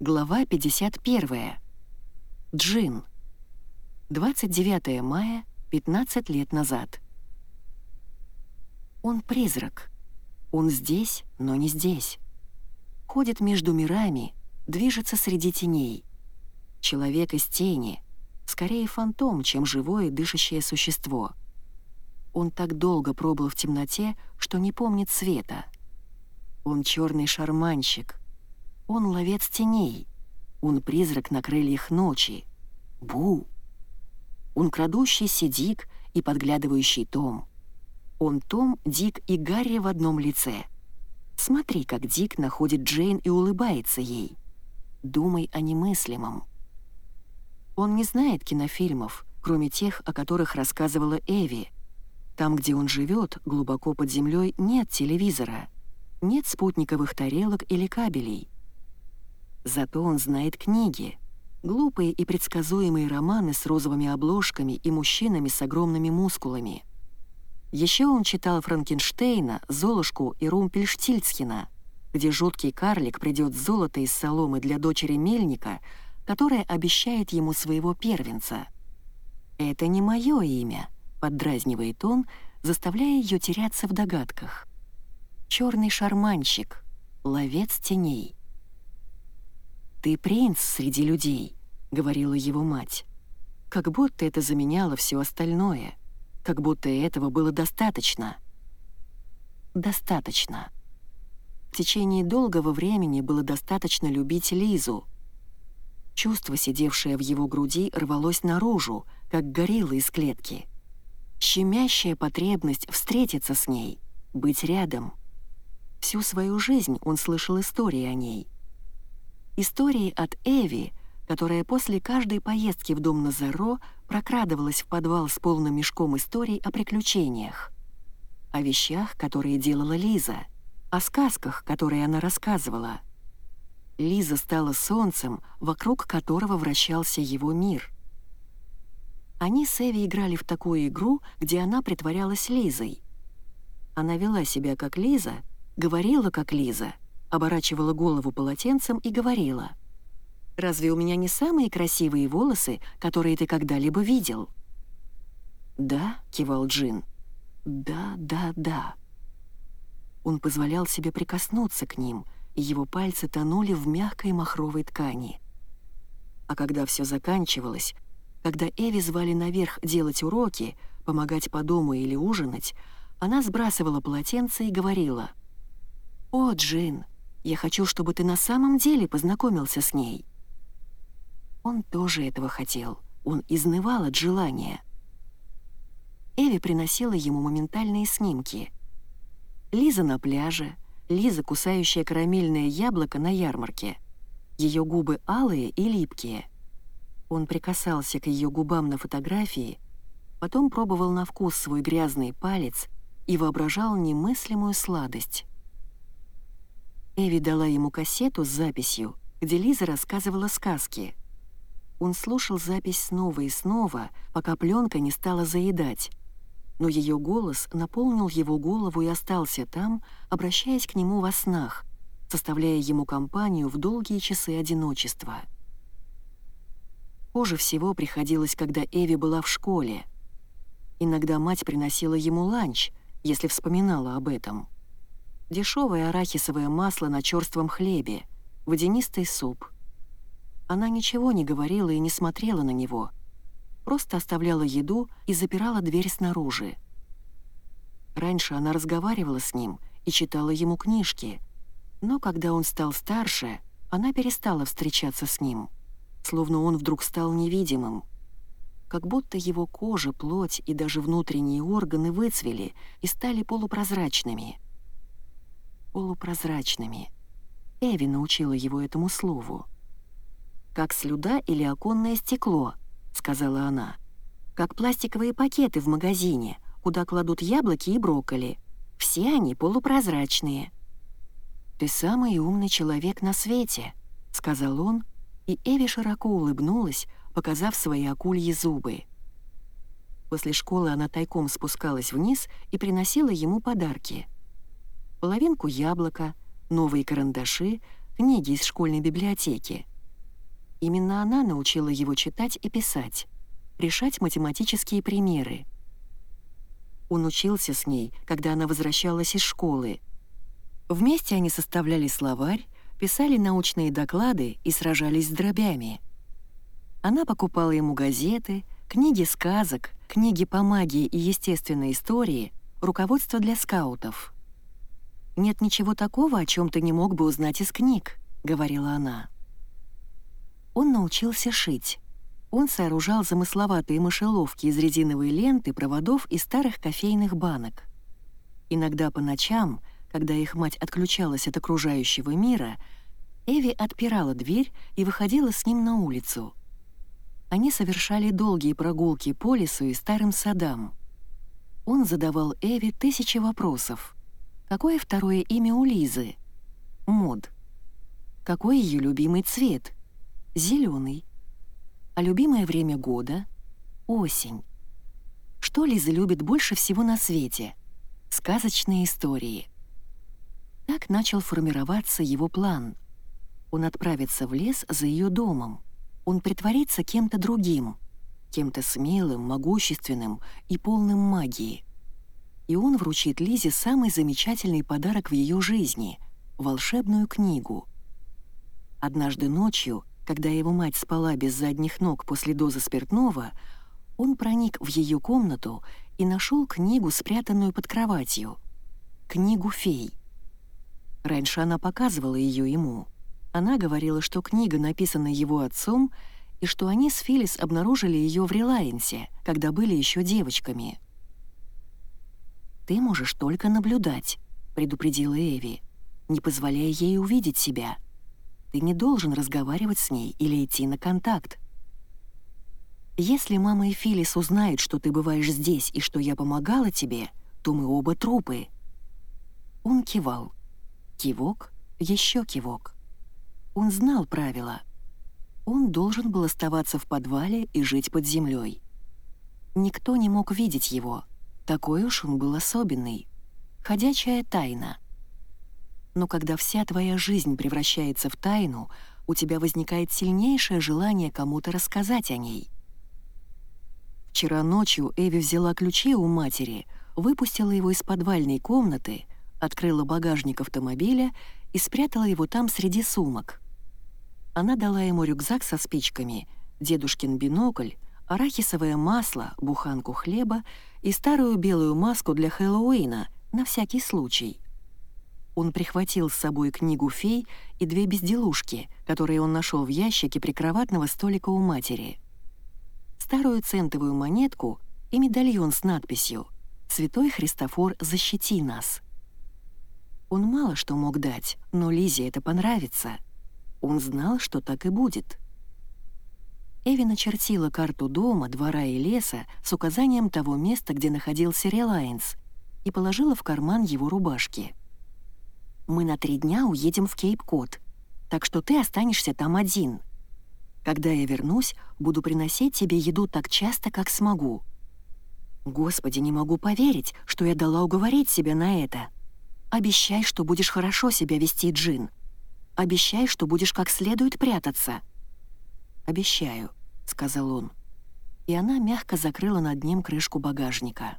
Глава 51. Джин. 29 мая, 15 лет назад. Он призрак. Он здесь, но не здесь. Ходит между мирами, движется среди теней. Человек из тени, скорее фантом, чем живое дышащее существо. Он так долго пробыл в темноте, что не помнит света. Он черный шарманщик. Он ловец теней. Он призрак на крыльях ночи. Бу! Он крадущийся Дик и подглядывающий Том. Он Том, Дик и Гарри в одном лице. Смотри, как Дик находит Джейн и улыбается ей. Думай о немыслимом. Он не знает кинофильмов, кроме тех, о которых рассказывала Эви. Там, где он живет, глубоко под землей, нет телевизора, нет спутниковых тарелок или кабелей. Зато он знает книги, глупые и предсказуемые романы с розовыми обложками и мужчинами с огромными мускулами. Еще он читал Франкенштейна, Золушку и Румпельштильцхена, где жуткий карлик придет золото из соломы для дочери мельника — которая обещает ему своего первенца. «Это не мое имя», — поддразнивает он, заставляя ее теряться в догадках. «Черный шарманщик, ловец теней». «Ты принц среди людей», — говорила его мать. Как будто это заменяло все остальное, как будто этого было достаточно. Достаточно. В течение долгого времени было достаточно любить Лизу — Чувство, сидевшее в его груди, рвалось наружу, как горилла из клетки. Щемящая потребность встретиться с ней, быть рядом. Всю свою жизнь он слышал истории о ней. Истории от Эви, которая после каждой поездки в дом Назаро прокрадывалась в подвал с полным мешком историй о приключениях. О вещах, которые делала Лиза, о сказках, которые она рассказывала — Лиза стала солнцем, вокруг которого вращался его мир. Они с Эви играли в такую игру, где она притворялась Лизой. Она вела себя как Лиза, говорила как Лиза, оборачивала голову полотенцем и говорила. «Разве у меня не самые красивые волосы, которые ты когда-либо видел?» «Да», — кивал Джин. «Да, да, да». Он позволял себе прикоснуться к ним — и его пальцы тонули в мягкой махровой ткани. А когда все заканчивалось, когда Эви звали наверх делать уроки, помогать по дому или ужинать, она сбрасывала полотенце и говорила, «О, Джин, я хочу, чтобы ты на самом деле познакомился с ней». Он тоже этого хотел, он изнывал от желания. Эви приносила ему моментальные снимки. Лиза на пляже — Лиза, кусающая карамельное яблоко на ярмарке. Ее губы алые и липкие. Он прикасался к ее губам на фотографии, потом пробовал на вкус свой грязный палец и воображал немыслимую сладость. Эви дала ему кассету с записью, где Лиза рассказывала сказки. Он слушал запись снова и снова, пока пленка не стала заедать, но ее голос наполнил его голову и остался там, обращаясь к нему во снах, составляя ему компанию в долгие часы одиночества. Хуже всего приходилось, когда Эви была в школе. Иногда мать приносила ему ланч, если вспоминала об этом. Дешевое арахисовое масло на черством хлебе, водянистый суп. Она ничего не говорила и не смотрела на него — просто оставляла еду и запирала дверь снаружи. Раньше она разговаривала с ним и читала ему книжки, но когда он стал старше, она перестала встречаться с ним, словно он вдруг стал невидимым. Как будто его кожа, плоть и даже внутренние органы выцвели и стали полупрозрачными. Полупрозрачными. Эви научила его этому слову. Как слюда или оконное стекло —— сказала она. «Как пластиковые пакеты в магазине, куда кладут яблоки и брокколи. Все они полупрозрачные». «Ты самый умный человек на свете», — сказал он, и Эви широко улыбнулась, показав свои акульи зубы. После школы она тайком спускалась вниз и приносила ему подарки. Половинку яблока, новые карандаши, книги из школьной библиотеки. Именно она научила его читать и писать, решать математические примеры. Он учился с ней, когда она возвращалась из школы. Вместе они составляли словарь, писали научные доклады и сражались с дробями. Она покупала ему газеты, книги сказок, книги по магии и естественной истории, руководство для скаутов. «Нет ничего такого, о чем ты не мог бы узнать из книг», — говорила она. Он научился шить. Он сооружал замысловатые мышеловки из резиновой ленты, проводов и старых кофейных банок. Иногда по ночам, когда их мать отключалась от окружающего мира, Эви отпирала дверь и выходила с ним на улицу. Они совершали долгие прогулки по лесу и старым садам. Он задавал Эви тысячи вопросов. Какое второе имя у Лизы? Мод. Какой ее любимый цвет? Зеленый. А любимое время года — осень. Что Лиза любит больше всего на свете? Сказочные истории. Так начал формироваться его план. Он отправится в лес за ее домом. Он притворится кем-то другим, кем-то смелым, могущественным и полным магии и он вручит Лизе самый замечательный подарок в ее жизни — волшебную книгу. Однажды ночью, когда его мать спала без задних ног после дозы спиртного, он проник в ее комнату и нашел книгу, спрятанную под кроватью. Книгу фей. Раньше она показывала ее ему. Она говорила, что книга написана его отцом и что они с Филлис обнаружили ее в Релайенсе, когда были еще девочками — «Ты можешь только наблюдать», — предупредила Эви, не позволяя ей увидеть себя. «Ты не должен разговаривать с ней или идти на контакт. Если мама и Филис узнают, что ты бываешь здесь и что я помогала тебе, то мы оба трупы». Он кивал. Кивок, еще кивок. Он знал правила. Он должен был оставаться в подвале и жить под землей. Никто не мог видеть его — такой уж он был особенный. Ходячая тайна. Но когда вся твоя жизнь превращается в тайну, у тебя возникает сильнейшее желание кому-то рассказать о ней. Вчера ночью Эви взяла ключи у матери, выпустила его из подвальной комнаты, открыла багажник автомобиля и спрятала его там среди сумок. Она дала ему рюкзак со спичками, дедушкин бинокль, арахисовое масло, буханку хлеба и старую белую маску для Хэллоуина на всякий случай. Он прихватил с собой книгу фей и две безделушки, которые он нашел в ящике прикроватного столика у матери. Старую центовую монетку и медальон с надписью «Святой Христофор, защити нас». Он мало что мог дать, но Лизе это понравится. Он знал, что так и будет. Эви начертила карту дома, двора и леса с указанием того места, где находился Релайнс, и положила в карман его рубашки. «Мы на три дня уедем в Кейп-Кот, так что ты останешься там один. Когда я вернусь, буду приносить тебе еду так часто, как смогу». «Господи, не могу поверить, что я дала уговорить себя на это. Обещай, что будешь хорошо себя вести, Джин. Обещай, что будешь как следует прятаться». «Обещаю», — сказал он. И она мягко закрыла над ним крышку багажника.